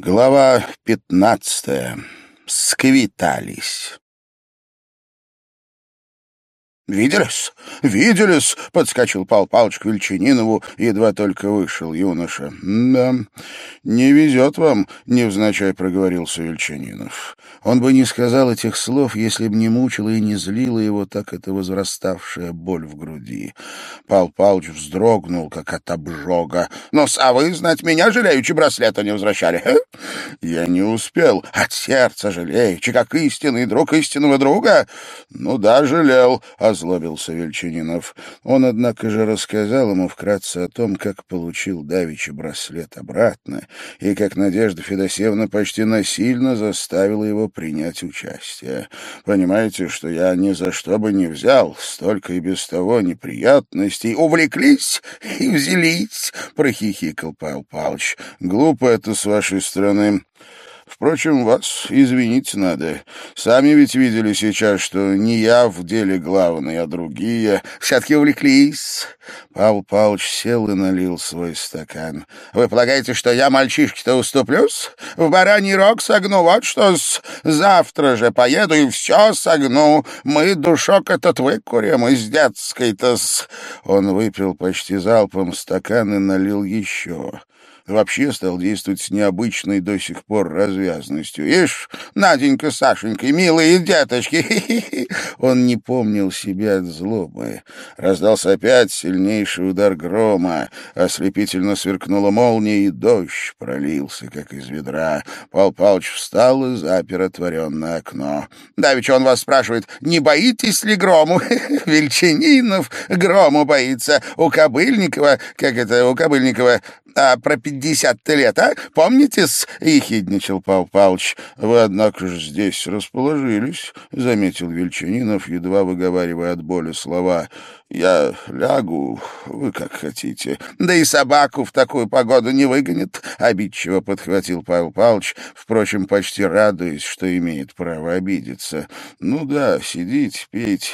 Глава пятнадцатая. Сквитались. «Виделись? Виделись!» — подскочил Пал Палыч к Вельчининову, едва только вышел юноша. «Да, не везет вам», — невзначай проговорился Вельчининов. Он бы не сказал этих слов, если б не мучила и не злила его так эта возраставшая боль в груди. Пал Палыч вздрогнул, как от обжога. «Ну, а вы, знать, меня жалеючи браслета не возвращали?» «Я не успел. От сердца жалеючи, как истинный друг истинного друга?» «Ну да, жалел», — озлобился Вельчининов. Он, однако же, рассказал ему вкратце о том, как получил давичий браслет обратно, и как Надежда Федосеевна почти насильно заставила его принять участие. Понимаете, что я ни за что бы не взял, столько и без того неприятностей. Увлеклись и взялись, — прохихикал Павел Павлович. Глупо это с вашей стороны. Впрочем, вас извинить надо. Сами ведь видели сейчас, что не я в деле главный, а другие. Все-таки увлеклись. Павел Павлович сел и налил свой стакан. Вы полагаете, что я мальчишке-то уступлюсь? В бараний рог согну, вот что -с. Завтра же поеду и все согну. Мы душок этот выкурим из детской-то. Он выпил почти залпом стакан и налил еще вообще стал действовать с необычной до сих пор развязностью. «Ишь, Наденька, Сашенька, милые деточки!» Он не помнил себя от злобы. Раздался опять сильнейший удар грома, ослепительно сверкнула молния, и дождь пролился, как из ведра. Пал Палыч встал и запер отворенное окно. «Давеча он вас спрашивает, не боитесь ли грому?» Вельчининов грому боится. У Кобыльникова, как это, у Кобыльникова, а про пятьдесят лет, а? Помните-с?» — ехидничал Павел Павлович. «Вы, однако же, здесь расположились», — заметил Вельчанинов, едва выговаривая от боли слова. «Я лягу, вы как хотите». «Да и собаку в такую погоду не выгонит», — обидчиво подхватил Павел Павлович, впрочем, почти радуясь, что имеет право обидеться. «Ну да, сидите, пейте».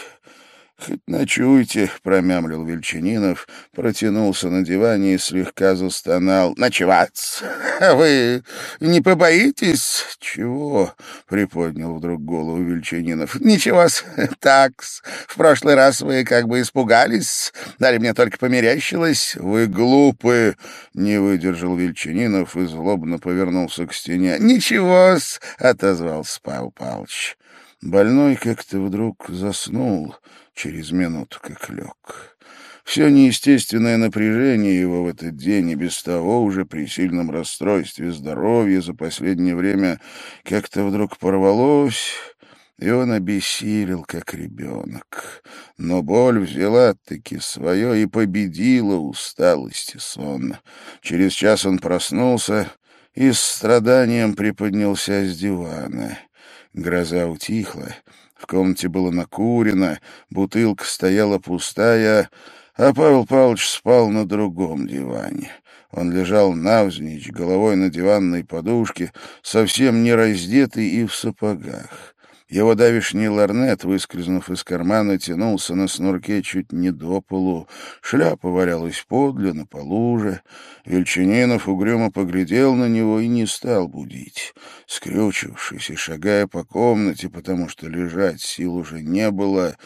«Хоть ночуйте», — промямлил Вельчининов, протянулся на диване и слегка застонал. «Ночевать? Вы не побоитесь?» «Чего?» — приподнял вдруг голову Вельчининов. «Ничего-с, так-с. В прошлый раз вы как бы испугались, дали мне только померещилось». «Вы глупы!» — не выдержал Вельчининов и злобно повернулся к стене. «Ничего-с», — отозвался Павел Павлович. Больной как-то вдруг заснул через минуту, как лег. Все неестественное напряжение его в этот день и без того уже при сильном расстройстве здоровья за последнее время как-то вдруг порвалось, и он обессилел, как ребенок. Но боль взяла-таки свое и победила усталость и сон. Через час он проснулся и с страданием приподнялся с дивана. Гроза утихла, в комнате было накурено, бутылка стояла пустая, а Павел Павлович спал на другом диване. Он лежал навзничь, головой на диванной подушке, совсем не раздетый и в сапогах. Его давишний ларнет, выскользнув из кармана, тянулся на снурке чуть не до полу. Шляпа валялась подле, на полу же. Вельчининов угрюмо поглядел на него и не стал будить. Скрючившись и шагая по комнате, потому что лежать сил уже не было,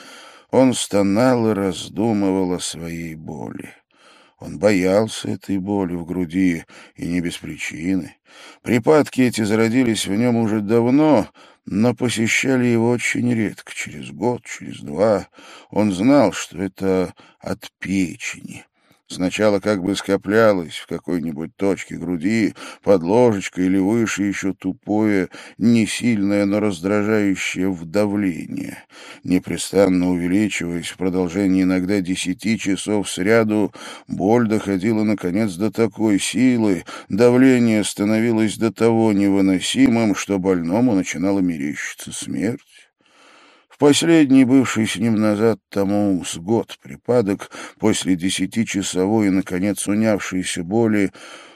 он стонал и раздумывал о своей боли. Он боялся этой боли в груди, и не без причины. Припадки эти зародились в нем уже давно, но посещали его очень редко, через год, через два. Он знал, что это от печени. Сначала как бы скоплялось в какой-нибудь точке груди, под ложечкой или выше еще тупое, не сильное, но раздражающее вдавление. Непрестанно увеличиваясь в продолжении иногда десяти часов сряду, боль доходила, наконец, до такой силы, давление становилось до того невыносимым, что больному начинало мерещиться смерть. Последний, бывший с ним назад тому с год припадок, после десятичасовой и, наконец, унявшейся боли,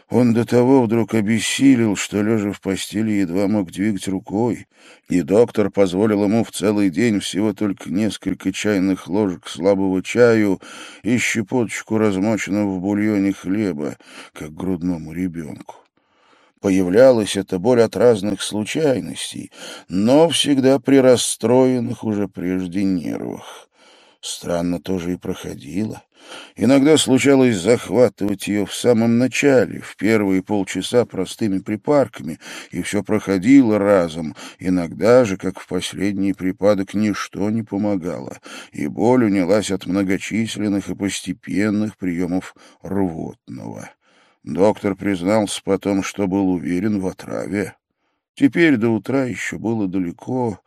он до того вдруг обессилел, что, лежа в постели, едва мог двигать рукой, и доктор позволил ему в целый день всего только несколько чайных ложек слабого чаю и щепоточку размоченного в бульоне хлеба, как грудному ребенку. Появлялась эта боль от разных случайностей, но всегда при расстроенных уже прежде нервах. Странно тоже и проходило. Иногда случалось захватывать ее в самом начале, в первые полчаса простыми припарками, и все проходило разом. Иногда же, как в последний припадок, ничто не помогало, и боль унялась от многочисленных и постепенных приемов рвотного. Доктор признался потом, что был уверен в отраве. Теперь до утра еще было далеко,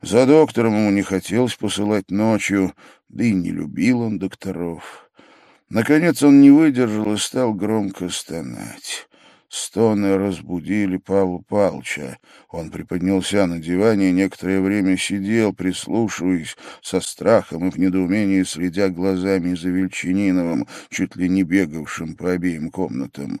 за доктором ему не хотелось посылать ночью, да и не любил он докторов. Наконец он не выдержал и стал громко стонать. Стоны разбудили Павла Павловича. Он приподнялся на диване и некоторое время сидел, прислушиваясь, со страхом и в недоумении следя глазами за Вельчининовым, чуть ли не бегавшим по обеим комнатам.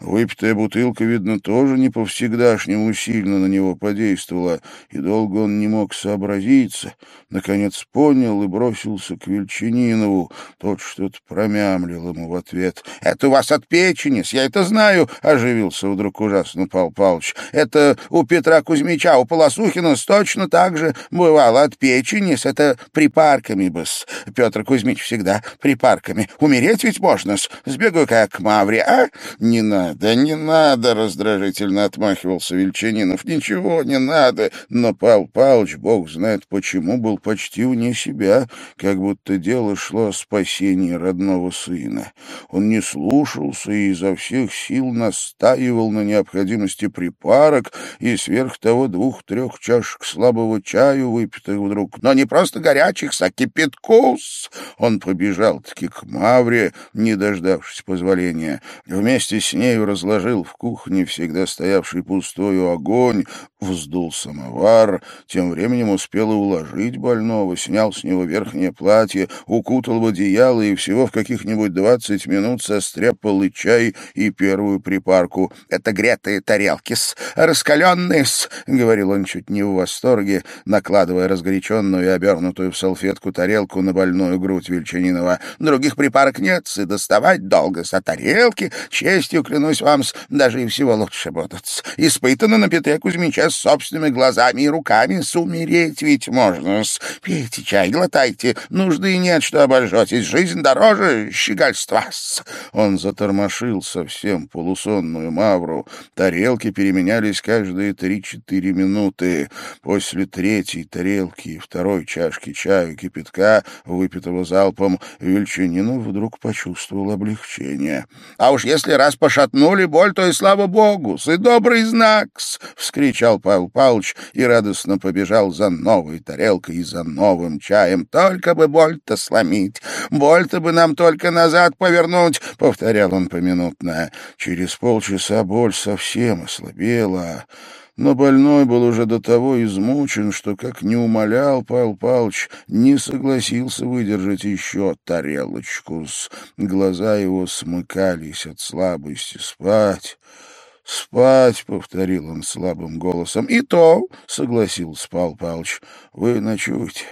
Выпитая бутылка, видно, тоже не по-всегдашнему сильно на него подействовала, и долго он не мог сообразиться. Наконец понял и бросился к Вельчининову. Тот что-то промямлил ему в ответ. — Это у вас от печени, я это знаю, — оживился вдруг ужасно Павел Павлович. — Это у Петра Кузьмича, у Полосухина точно так же бывало от печени, это припарками бы -с. Петр Кузьмич всегда припарками. Умереть ведь можно, -с. Сбегаю как к Мавре, а? Не надо надо, не надо!» — раздражительно отмахивался Вельчанинов. «Ничего не надо!» Но Павел Павлович, бог знает почему, был почти вне себя, как будто дело шло о спасении родного сына. Он не слушался и изо всех сил настаивал на необходимости припарок и сверх того двух-трех чашек слабого чаю, выпитых вдруг, но не просто горячих, а кипяткус. Он побежал-таки к Мавре, не дождавшись позволения. Вместе с ней нею разложил в кухне всегда стоявший пустой огонь, вздул самовар, тем временем успел и уложить больного, снял с него верхнее платье, укутал в одеяло и всего в каких-нибудь двадцать минут состряпал и чай, и первую припарку. «Это гретые тарелки-с, раскаленные-с», — говорил он чуть не в восторге, накладывая разгоряченную и обернутую в салфетку тарелку на больную грудь Вельчанинова. «Других припарок нет, и доставать долго, а тарелки, честью клянусь вам, даже и всего лучше будут. Испытано на Петре Кузьмича собственными глазами и руками, сумереть ведь можно. Пейте чай, глотайте, нужды нет, что обожжетесь, жизнь дороже щегольства. Он затормошил совсем полусонную мавру. Тарелки переменялись каждые три-четыре минуты. После третьей тарелки и второй чашки чая кипятка, выпитого залпом, Вельчанинов вдруг почувствовал облегчение. — А уж если раз отшатнули боль, то и слава богу, и добрый знак вскричал Павел Павлович и радостно побежал за новой тарелкой и за новым чаем. «Только бы боль-то сломить, боль-то бы нам только назад повернуть», — повторял он поминутно. Через полчаса боль совсем ослабела, но больной был уже до того измучен, что, как не умолял Павел Павлович, не согласился выдержать еще тарелочку. Глаза его смыкались от слабости. «Спать!» «Спать», — повторил он слабым голосом. «И то», — согласился Павел Павлович, — «вы ночуете».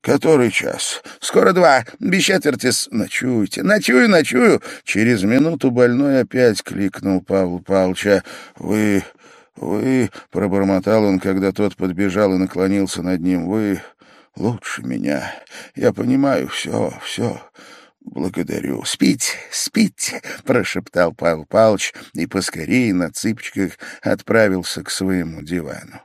«Который час?» «Скоро два. Без четверти с...» «Ночуйте. Ночую, ночую». Через минуту больной опять кликнул Павла Павловича. «Вы «Вы...» — пробормотал он, когда тот подбежал и наклонился над ним. «Вы лучше меня. Я понимаю все, все. «Благодарю. Спите, спите!» — прошептал Павел Павлович и поскорее на цыпочках отправился к своему дивану.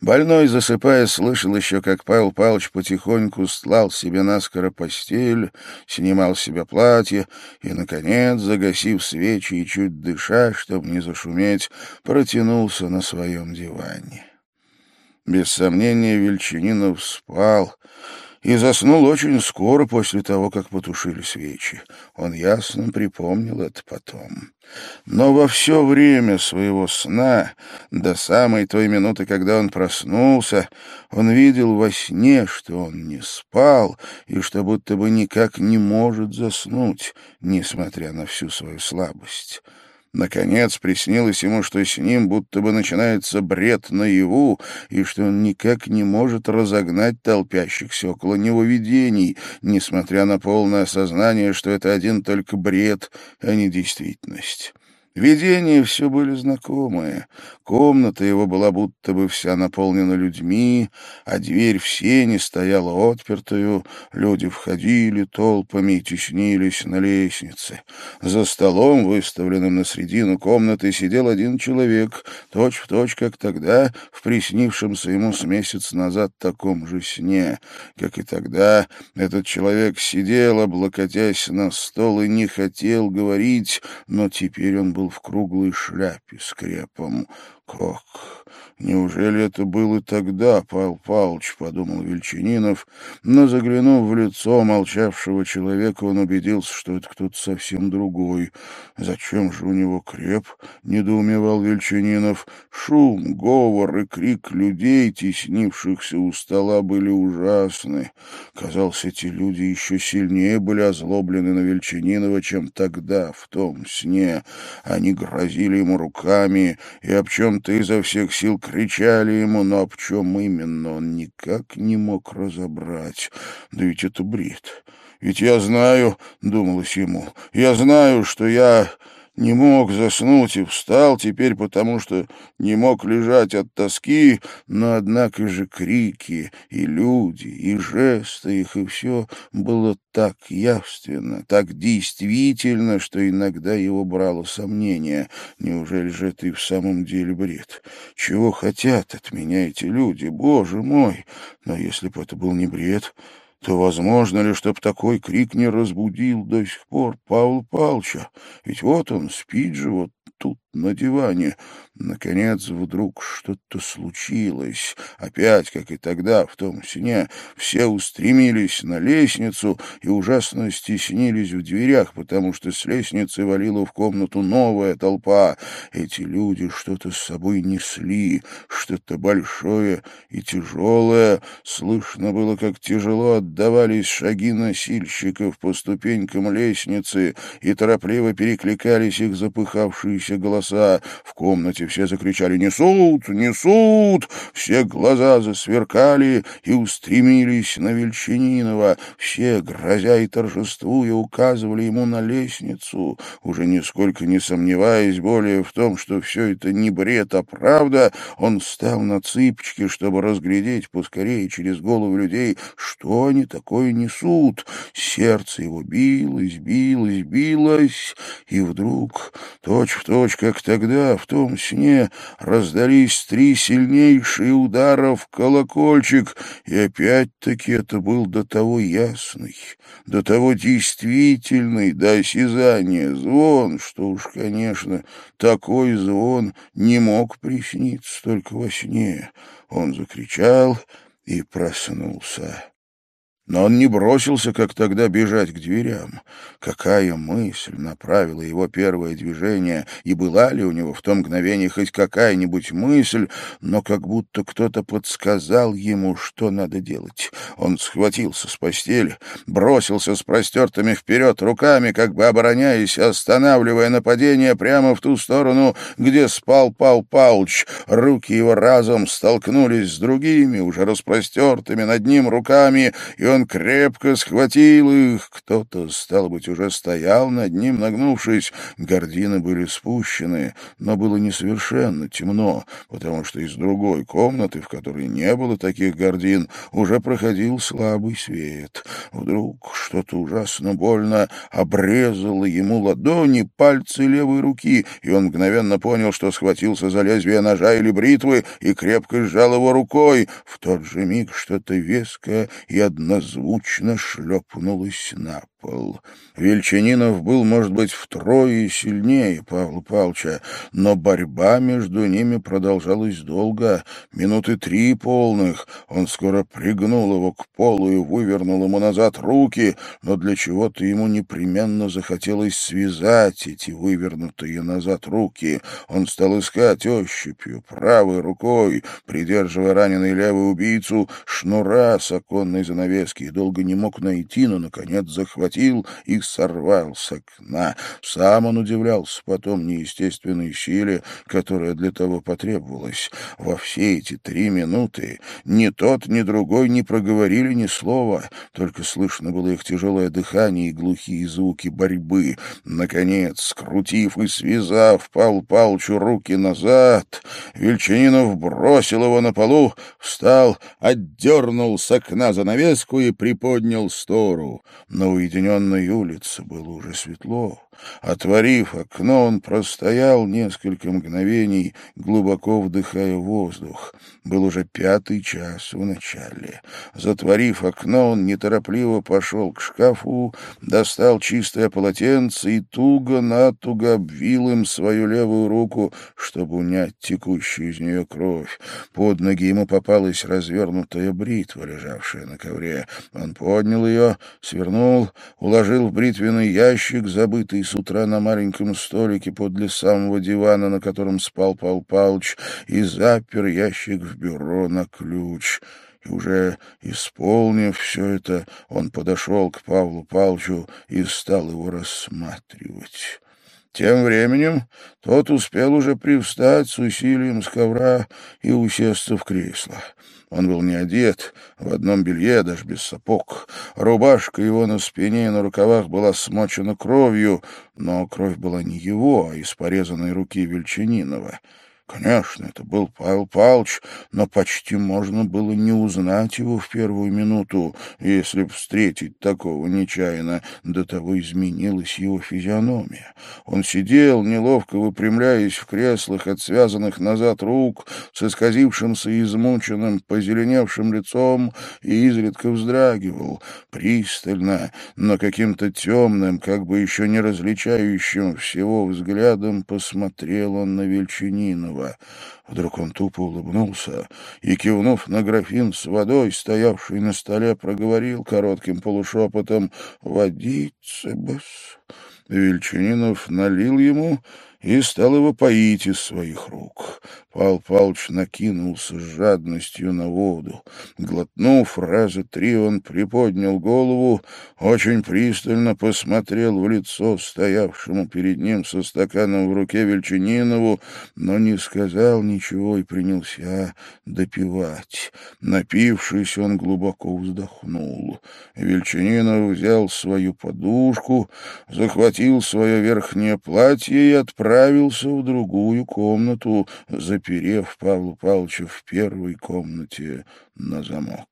Больной, засыпая, слышал еще, как Павел Павлович потихоньку стлал себе наскоро постель, снимал с себя платье и, наконец, загасив свечи и чуть дыша, чтобы не зашуметь, протянулся на своем диване. Без сомнения, Вельчининов спал, и заснул очень скоро после того, как потушили свечи. Он ясно припомнил это потом. Но во все время своего сна, до самой той минуты, когда он проснулся, он видел во сне, что он не спал и что будто бы никак не может заснуть, несмотря на всю свою слабость. Наконец приснилось ему, что с ним будто бы начинается бред наяву, и что он никак не может разогнать толпящихся около него видений, несмотря на полное осознание, что это один только бред, а не действительность. Видения все были знакомые. Комната его была будто бы вся наполнена людьми, а дверь в сене стояла отпертую. Люди входили толпами и теснились на лестнице. За столом, выставленным на середину комнаты, сидел один человек, точь-в-точь, точь, как тогда, в приснившемся ему с месяц назад таком же сне. Как и тогда, этот человек сидел, облокотясь на стол, и не хотел говорить, но теперь он был в круглой шляпе с крепом. Как? Неужели это было тогда, Павел Павлович, — подумал Вельчининов, но, заглянув в лицо молчавшего человека, он убедился, что это кто-то совсем другой. Зачем же у него креп? — недоумевал Вельчининов. Шум, говор и крик людей, теснившихся у стола, были ужасны. Казалось, эти люди еще сильнее были озлоблены на Вельчининова, чем тогда, в том сне. Они грозили ему руками и об чем-то изо всех сил кричали ему, но об чем именно он никак не мог разобрать. Да ведь это бред. Ведь я знаю, — думалось ему, — я знаю, что я не мог заснуть и встал теперь, потому что не мог лежать от тоски, но, однако же, крики и люди, и жесты их, и все было так явственно, так действительно, что иногда его брало сомнение. Неужели же и в самом деле бред? Чего хотят от меня эти люди, боже мой? Но если бы это был не бред, то возможно ли, чтоб такой крик не разбудил до сих пор Павла Павловича? Ведь вот он спит же, вот тут, на диване. Наконец, вдруг что-то случилось. Опять, как и тогда, в том сне, все устремились на лестницу и ужасно стеснились в дверях, потому что с лестницы валила в комнату новая толпа. Эти люди что-то с собой несли, что-то большое и тяжелое. Слышно было, как тяжело отдавались шаги носильщиков по ступенькам лестницы, и торопливо перекликались их запыхавшиеся голоса. В комнате все закричали «Несут! Несут!» Все глаза засверкали и устремились на Вельчининова. Все, грозя и торжествуя, указывали ему на лестницу. Уже нисколько не сомневаясь более в том, что все это не бред, а правда, он встал на цыпочки, чтобы разглядеть поскорее через голову людей, что они такое несут. Сердце его билось, билось, билось, и вдруг, точь-в-точь, точь, как тогда, в том сне раздались три сильнейшие удара в колокольчик, и опять-таки это был до того ясный, до того действительный, до осязания звон, что уж, конечно, такой звон не мог присниться только во сне. Он закричал и проснулся. Но он не бросился, как тогда, бежать к дверям. Какая мысль направила его первое движение, и была ли у него в том мгновении хоть какая-нибудь мысль, но как будто кто-то подсказал ему, что надо делать. Он схватился с постели, бросился с простертыми вперед руками, как бы обороняясь, останавливая нападение прямо в ту сторону, где спал Пал Палч. Руки его разом столкнулись с другими, уже распростертыми над ним руками, и он он крепко схватил их. Кто-то, стал быть, уже стоял над ним, нагнувшись. Гордины были спущены, но было несовершенно темно, потому что из другой комнаты, в которой не было таких гордин, уже проходил слабый свет. Вдруг что-то ужасно больно обрезало ему ладони, пальцы левой руки, и он мгновенно понял, что схватился за лезвие ножа или бритвы и крепко сжал его рукой. В тот же миг что-то веское и однозначное звучно шлепнулась на пол. Вельчанинов был, может быть, втрое сильнее Павла Павловича, но борьба между ними продолжалась долго, минуты три полных. Он скоро пригнул его к полу и вывернул ему назад руки, но для чего-то ему непременно захотелось связать эти вывернутые назад руки. Он стал искать ощупью, правой рукой, придерживая раненый левый убийцу, шнура с оконной занавески, и долго не мог найти, но, наконец, захватил схватил и сорвал с окна. Сам он удивлялся потом неестественной силе, которая для того потребовалась. Во все эти три минуты ни тот, ни другой не проговорили ни слова, только слышно было их тяжелое дыхание и глухие звуки борьбы. Наконец, скрутив и связав Павлу Павловичу руки назад, Вельчининов бросил его на полу, встал, отдернул с окна занавеску и приподнял стору. На уединенной улице было уже светло. Отворив окно, он простоял несколько мгновений, глубоко вдыхая воздух. Был уже пятый час в начале. Затворив окно, он неторопливо пошел к шкафу, достал чистое полотенце и туго-натуго обвил им свою левую руку, чтобы унять текущую из нее кровь. Под ноги ему попалась развернутая бритва, лежавшая на ковре. Он поднял ее, свернул, уложил в бритвенный ящик, забытый с утра на маленьком столике подле самого дивана, на котором спал Пал Палыч, и запер ящик в бюро на ключ. И уже исполнив все это, он подошел к Павлу Павловичу и стал его рассматривать. Тем временем тот успел уже привстать с усилием с ковра и усесться в кресло. Он был не одет, в одном белье, даже без сапог. Рубашка его на спине и на рукавах была смочена кровью, но кровь была не его, а из порезанной руки Вельчанинова. Конечно, это был Павел Павлович, но почти можно было не узнать его в первую минуту, если встретить такого нечаянно. До того изменилась его физиономия. Он сидел, неловко выпрямляясь в креслах от связанных назад рук, с исказившимся и измученным, позеленевшим лицом и изредка вздрагивал. Пристально, но каким-то темным, как бы еще не различающим всего взглядом, посмотрел он на Вельчининова. Павлова. Вдруг он тупо улыбнулся и, кивнув на графин с водой, стоявший на столе, проговорил коротким полушепотом «Водицы, босс». Вельчининов налил ему и стал его поить из своих рук. Пал Палыч накинулся с жадностью на воду. Глотнув раза три, он приподнял голову, очень пристально посмотрел в лицо стоявшему перед ним со стаканом в руке Вельчининову, но не сказал ничего и принялся допивать. Напившись, он глубоко вздохнул. Вельчининов взял свою подушку, захватил свое верхнее платье и отправился в другую комнату, за заперев Павла Павловича в первой комнате на замок.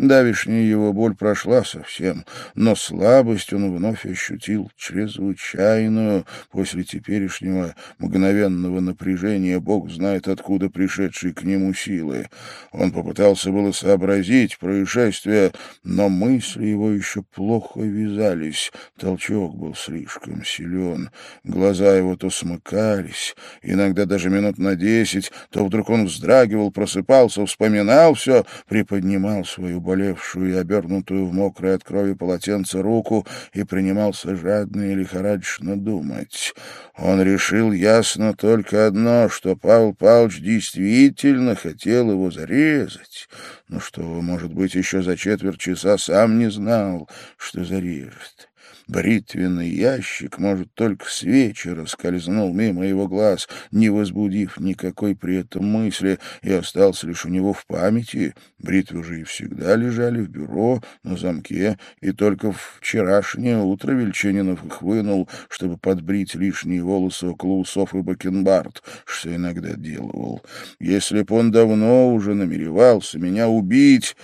Давишняя его боль прошла совсем, но слабость он вновь ощутил чрезвычайную после теперешнего мгновенного напряжения, Бог знает откуда пришедшей к нему силы. Он попытался было сообразить происшествие, но мысли его еще плохо вязались, толчок был слишком силен, глаза его то смыкались, иногда даже минут на десять, то вдруг он вздрагивал, просыпался, вспоминал все, приподнимал свою болевшую и обернутую в мокрое от крови полотенце руку и принимался жадно и лихорадочно думать. Он решил ясно только одно, что Павел Павлович действительно хотел его зарезать, но что, может быть, еще за четверть часа сам не знал, что зарежет. Бритвенный ящик, может, только с вечера скользнул мимо его глаз, не возбудив никакой при этом мысли, и остался лишь у него в памяти. Бритвы же и всегда лежали в бюро, на замке, и только вчерашнее утро Вельчининов их вынул, чтобы подбрить лишние волосы около усов и бакенбард, что иногда делал. Если б он давно уже намеревался меня убить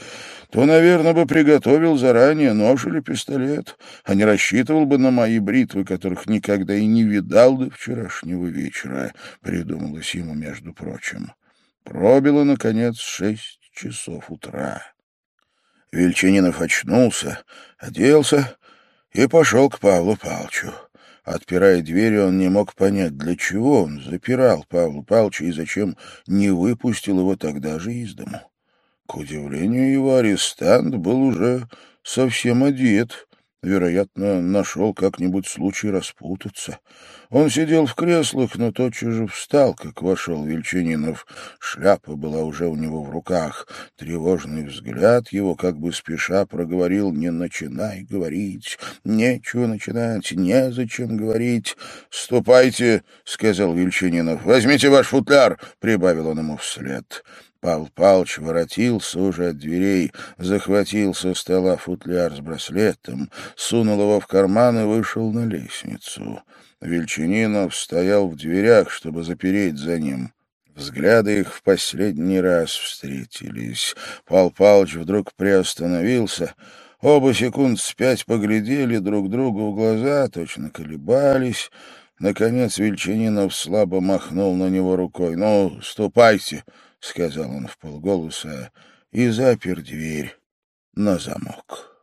то, наверное, бы приготовил заранее нож или пистолет, а не рассчитывал бы на мои бритвы, которых никогда и не видал до вчерашнего вечера, — придумалось ему, между прочим. Пробило, наконец, шесть часов утра. Вельчининов очнулся, оделся и пошел к Павлу Павловичу. Отпирая двери, он не мог понять, для чего он запирал Павла Павловича и зачем не выпустил его тогда же из дому. К удивлению его, арестант был уже совсем одет. Вероятно, нашел как-нибудь случай распутаться. Он сидел в креслах, но тотчас же встал, как вошел Вельчининов. Шляпа была уже у него в руках. Тревожный взгляд его, как бы спеша, проговорил «Не начинай говорить, нечего начинать, незачем говорить». «Ступайте», — сказал Вельчининов, — «возьмите ваш футляр», — прибавил он ему вслед. Павел Павлович воротился уже от дверей, захватил со стола футляр с браслетом, сунул его в карман и вышел на лестницу. Вельчининов стоял в дверях, чтобы запереть за ним. Взгляды их в последний раз встретились. Пал Палыч вдруг приостановился. Оба секунд спять поглядели друг другу в глаза, точно колебались. Наконец Вельчининов слабо махнул на него рукой. «Ну, ступайте», — сказал он вполголоса и запер дверь на замок.